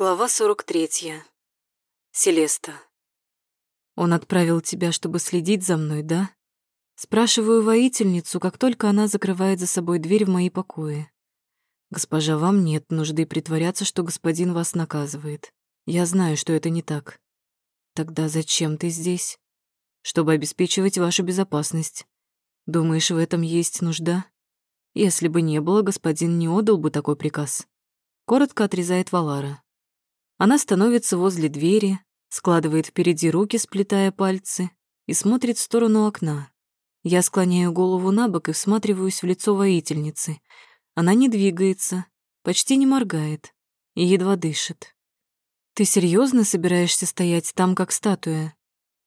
Глава 43. Селеста. Он отправил тебя, чтобы следить за мной, да? Спрашиваю воительницу, как только она закрывает за собой дверь в мои покои. Госпожа, вам нет нужды притворяться, что господин вас наказывает. Я знаю, что это не так. Тогда зачем ты здесь? Чтобы обеспечивать вашу безопасность. Думаешь, в этом есть нужда? Если бы не было, господин не отдал бы такой приказ. Коротко отрезает Валара. Она становится возле двери, складывает впереди руки, сплетая пальцы, и смотрит в сторону окна. Я склоняю голову на бок и всматриваюсь в лицо воительницы. Она не двигается, почти не моргает и едва дышит. «Ты серьезно собираешься стоять там, как статуя?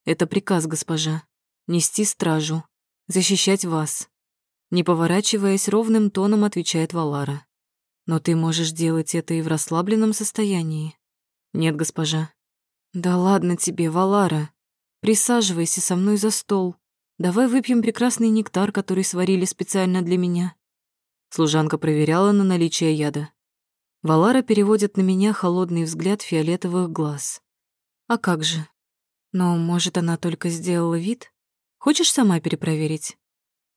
Это приказ, госпожа. Нести стражу, защищать вас». Не поворачиваясь, ровным тоном отвечает Валара. «Но ты можешь делать это и в расслабленном состоянии. «Нет, госпожа». «Да ладно тебе, Валара. Присаживайся со мной за стол. Давай выпьем прекрасный нектар, который сварили специально для меня». Служанка проверяла на наличие яда. Валара переводит на меня холодный взгляд фиолетовых глаз. «А как же? Но, может, она только сделала вид? Хочешь сама перепроверить?»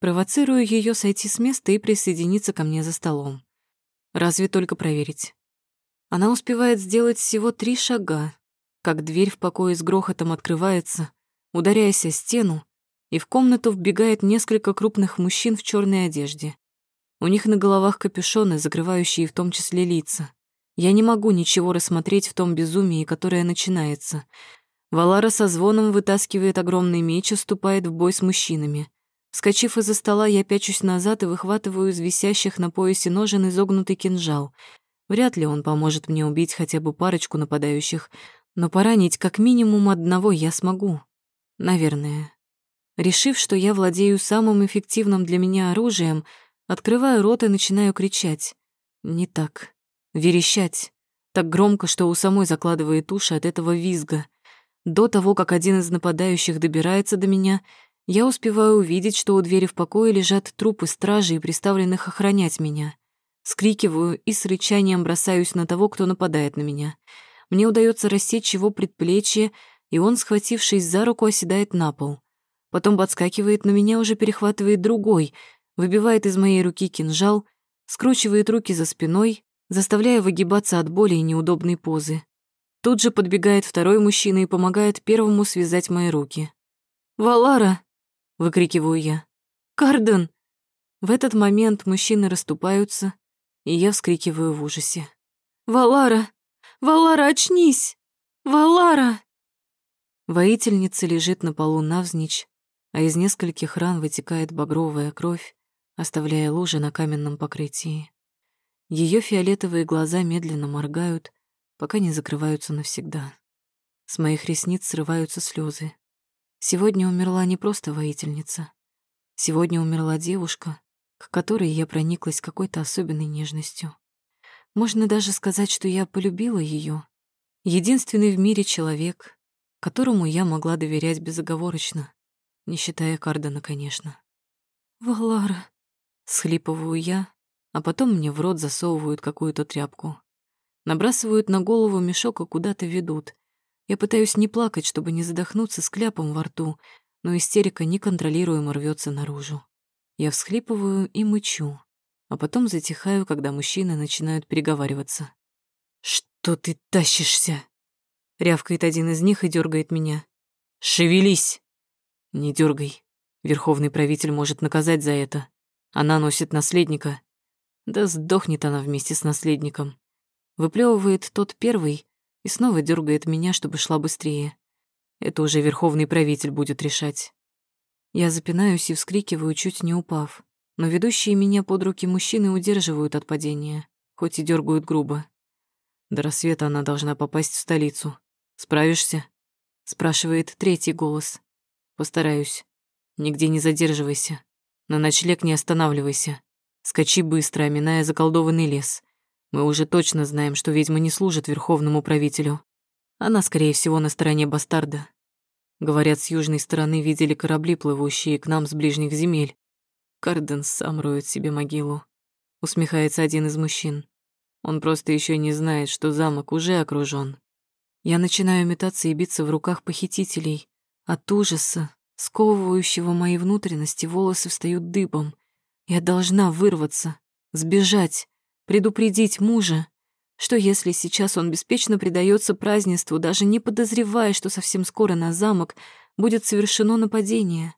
Провоцирую ее сойти с места и присоединиться ко мне за столом. Разве только проверить. Она успевает сделать всего три шага, как дверь в покое с грохотом открывается, ударяясь о стену, и в комнату вбегает несколько крупных мужчин в черной одежде. У них на головах капюшоны, закрывающие в том числе лица. Я не могу ничего рассмотреть в том безумии, которое начинается. Валара со звоном вытаскивает огромный меч и вступает в бой с мужчинами. Скочив из-за стола, я пячусь назад и выхватываю из висящих на поясе ножен изогнутый кинжал. Вряд ли он поможет мне убить хотя бы парочку нападающих, но поранить как минимум одного я смогу. Наверное. Решив, что я владею самым эффективным для меня оружием, открываю рот и начинаю кричать. Не так. Верещать. Так громко, что у самой закладывает уши от этого визга. До того, как один из нападающих добирается до меня, я успеваю увидеть, что у двери в покое лежат трупы стражей, приставленных охранять меня. Скрикиваю и с рычанием бросаюсь на того, кто нападает на меня. Мне удается рассечь его предплечье, и он, схватившись за руку, оседает на пол. Потом подскакивает, на меня уже перехватывает другой, выбивает из моей руки кинжал, скручивает руки за спиной, заставляя выгибаться от боли и неудобной позы. Тут же подбегает второй мужчина и помогает первому связать мои руки. «Валара!» — выкрикиваю я. «Карден!» В этот момент мужчины расступаются, и я вскрикиваю в ужасе. «Валара! Валара, очнись! Валара!» Воительница лежит на полу навзничь, а из нескольких ран вытекает багровая кровь, оставляя лужи на каменном покрытии. Ее фиолетовые глаза медленно моргают, пока не закрываются навсегда. С моих ресниц срываются слезы. Сегодня умерла не просто воительница. Сегодня умерла девушка, к которой я прониклась какой-то особенной нежностью. Можно даже сказать, что я полюбила ее. Единственный в мире человек, которому я могла доверять безоговорочно, не считая Кардена, конечно. «Валара», — схлипываю я, а потом мне в рот засовывают какую-то тряпку. Набрасывают на голову мешок и куда-то ведут. Я пытаюсь не плакать, чтобы не задохнуться с кляпом во рту, но истерика неконтролируемо рвется наружу. Я всхлипываю и мычу, а потом затихаю, когда мужчины начинают переговариваться. «Что ты тащишься?» Рявкает один из них и дергает меня. «Шевелись!» «Не дергай. Верховный правитель может наказать за это. Она носит наследника. Да сдохнет она вместе с наследником. Выплевывает тот первый и снова дергает меня, чтобы шла быстрее. Это уже верховный правитель будет решать. Я запинаюсь и вскрикиваю, чуть не упав. Но ведущие меня под руки мужчины удерживают от падения, хоть и дергают грубо. До рассвета она должна попасть в столицу. Справишься? Спрашивает третий голос. Постараюсь. Нигде не задерживайся. На ночлег не останавливайся. Скачи быстро, оминая заколдованный лес. Мы уже точно знаем, что ведьма не служит верховному правителю. Она, скорее всего, на стороне бастарда. Говорят, с южной стороны видели корабли, плывущие к нам с ближних земель. Карден сам роет себе могилу. Усмехается один из мужчин. Он просто еще не знает, что замок уже окружен. Я начинаю метаться и биться в руках похитителей. От ужаса, сковывающего мои внутренности, волосы встают дыбом. Я должна вырваться, сбежать, предупредить мужа. Что если сейчас он беспечно предается празднеству, даже не подозревая, что совсем скоро на замок будет совершено нападение?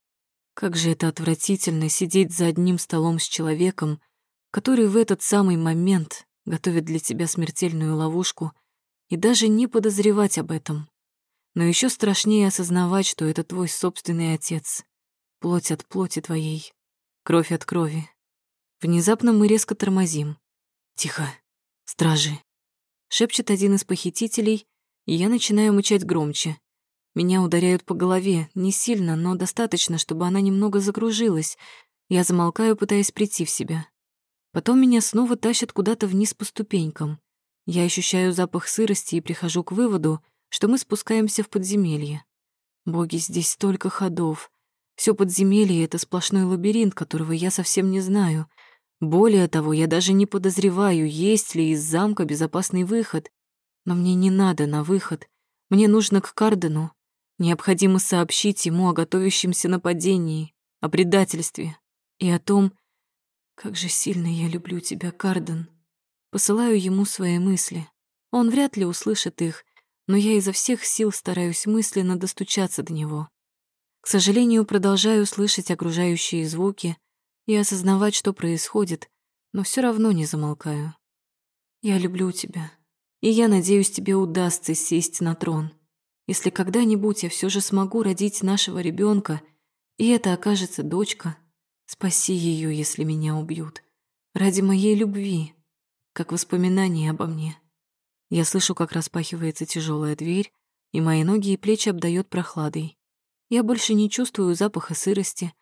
Как же это отвратительно сидеть за одним столом с человеком, который в этот самый момент готовит для тебя смертельную ловушку и даже не подозревать об этом. Но еще страшнее осознавать, что это твой собственный отец, плоть от плоти твоей, кровь от крови. Внезапно мы резко тормозим. «Тихо, стражи!» Шепчет один из похитителей, и я начинаю мычать громче. Меня ударяют по голове, не сильно, но достаточно, чтобы она немного закружилась. Я замолкаю, пытаясь прийти в себя. Потом меня снова тащат куда-то вниз по ступенькам. Я ощущаю запах сырости и прихожу к выводу, что мы спускаемся в подземелье. Боги, здесь столько ходов. Все подземелье — это сплошной лабиринт, которого я совсем не знаю. Более того, я даже не подозреваю, есть ли из замка безопасный выход. Но мне не надо на выход. Мне нужно к Кардену. Необходимо сообщить ему о готовящемся нападении, о предательстве и о том, как же сильно я люблю тебя, Карден. Посылаю ему свои мысли. Он вряд ли услышит их, но я изо всех сил стараюсь мысленно достучаться до него. К сожалению, продолжаю слышать окружающие звуки и осознавать, что происходит, но все равно не замолкаю. Я люблю тебя, и я надеюсь, тебе удастся сесть на трон. Если когда-нибудь я все же смогу родить нашего ребенка, и это окажется дочка, Спаси ее, если меня убьют. Ради моей любви, как воспоминание обо мне. Я слышу, как распахивается тяжелая дверь, и мои ноги и плечи обдает прохладой. Я больше не чувствую запаха сырости,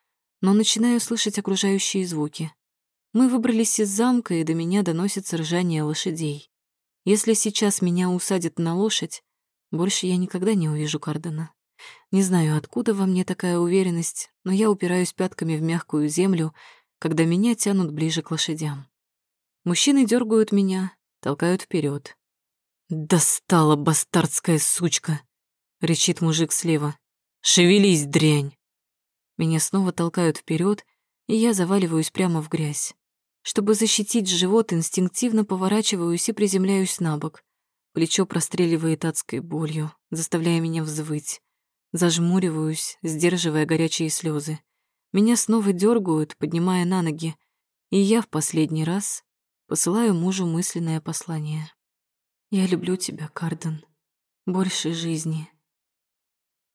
но начинаю слышать окружающие звуки. Мы выбрались из замка, и до меня доносится ржание лошадей. Если сейчас меня усадят на лошадь, больше я никогда не увижу Кардена. Не знаю, откуда во мне такая уверенность, но я упираюсь пятками в мягкую землю, когда меня тянут ближе к лошадям. Мужчины дергают меня, толкают вперед. «Достала бастардская сучка!» — речит мужик слева. «Шевелись, дрянь!» Меня снова толкают вперед, и я заваливаюсь прямо в грязь. Чтобы защитить живот, инстинктивно поворачиваюсь и приземляюсь на бок. Плечо простреливает адской болью, заставляя меня взвыть. Зажмуриваюсь, сдерживая горячие слезы. Меня снова дергают, поднимая на ноги, и я в последний раз посылаю мужу мысленное послание. «Я люблю тебя, Карден, больше жизни».